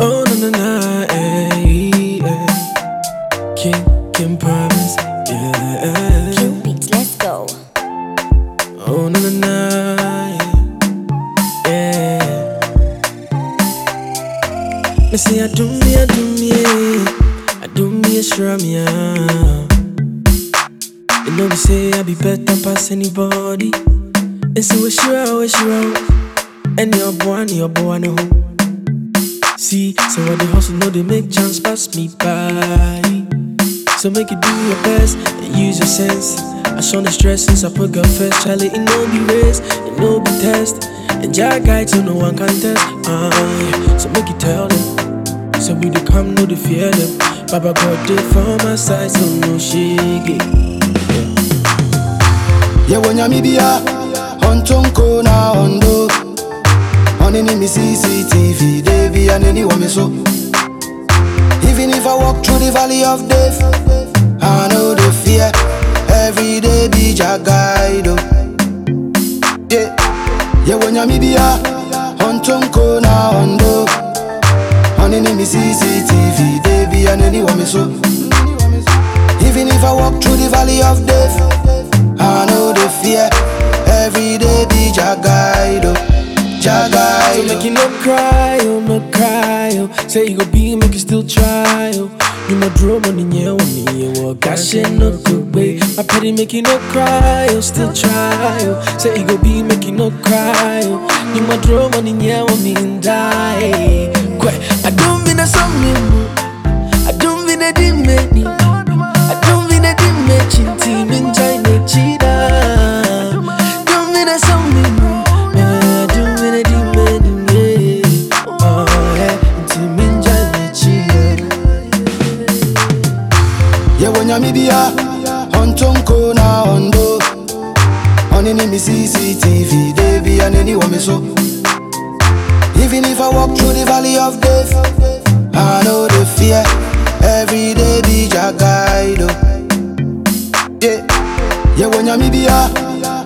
Oh na na na, eh, eh. King, King Promise, yeah. Q beats, let's go. Oh na na na, yeah. Me say I do me, I do me, I do me a shrum, yeah. You know me say I be better pass anybody. And so we sure, we sure, and your boy, and your boy, no. See, so when they hustle, know they make chance pass me by. So make you do your best and use your sense. I show the stress since I put God first. Charlie, it no be race, it no be test. And Jah guide so no one can test. Uh, yeah. So make you tell them. So we do come, no they fear them. Baba God did for my side, so no shake yewo nyamibia ontonko na ondo onini mi cctv debi aneni wa me so. Even if i walk through the valley of death i know the fear. Every day be jagaido yeah. Yewo nyamibia ontonko na ondo onini mi cctv debi aneni wa me so. Even if i walk through the valley of death I know the fear. Every day be Jagaido. So make you. no cry, oh no cry, oh. Say you go be, make you still try, oh. You my yeah, on me, oh. Gosh, it no good way. My petty make you no cry, oh. Still try, oh. Say you go be, make you no cry, oh. You my yeah, on me and die. Quite, I don't mean a song, I Onini mi CCTV. Debi aneni wa me so. Even if I walk through the valley of death, I know the fear. Every day be Jagaido. Oh. Yeah. Yewo nyamibia.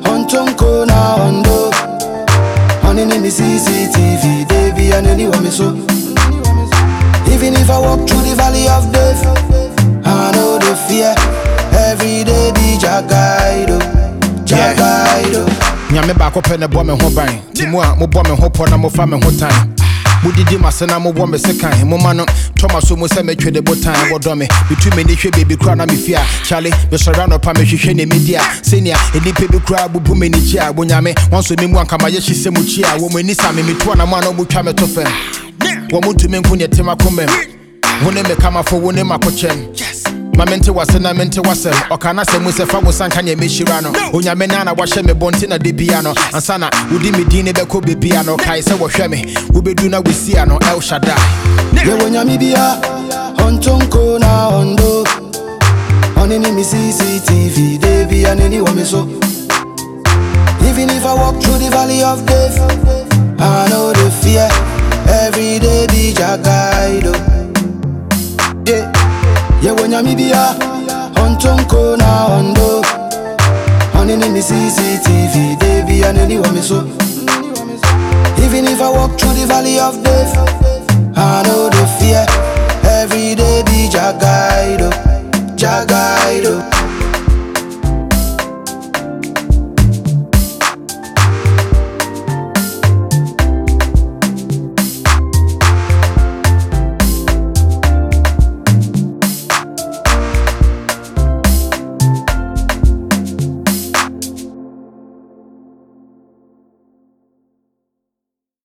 Ontonko na ondo. Onini mi CCTV. Debi aneni wa me so. Even if I walk through the valley of death, I know the fear. Every day be Jagaido. Oh. Jagaido. Nyame baako pɛ ne bɔ me ho ban. Nti mu a mobɔ me ho pɔ na mofa me ho tan. Modidi mase na mobɔ me se kan. Moma no tɔma so mu sɛ metwe de botan wɔdɔ me. Metu m'ani hwɛ baabi kora na mefie a kyale mesɔre anɔpa mehwehwɛ ne medi a sɛnea nnipa bi koraa bubu m'ani gye a bonyame wɔnso me mu ankamayɛ hye sɛ mu kyi a wɔ mu ani sa me metu anamo a na ɔmutwa me to fam. Wɔ mo ntumi nko neɛ tem akomam wo ne me kamafo wo ne makokyɛm ma mente wase na mente wasɛm ɔka na sɛ mu sɛ fa wo sanka neɛ mɛhyira no onyame na na wahyɛ me bɔnte na de bia no ansa na wodi me din ne bɛkɔ bebia no kae sɛ wɔhwɛ me wobɛdu na wosia no el shaddai Yewo nyamibia. Ontonko na ondo. Onini mi CCTV. Debi aneni wa me so. Even if I walk through the valley of death, I know the fear. Every day be Jagaido. Oh. Yeah yewenyamibia onchonkona ondo oninimi cctv debi so. even if i walk through the valley of death i know the fear. Every day be jagaido oh, jagaido oh.